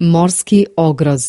морски огроз.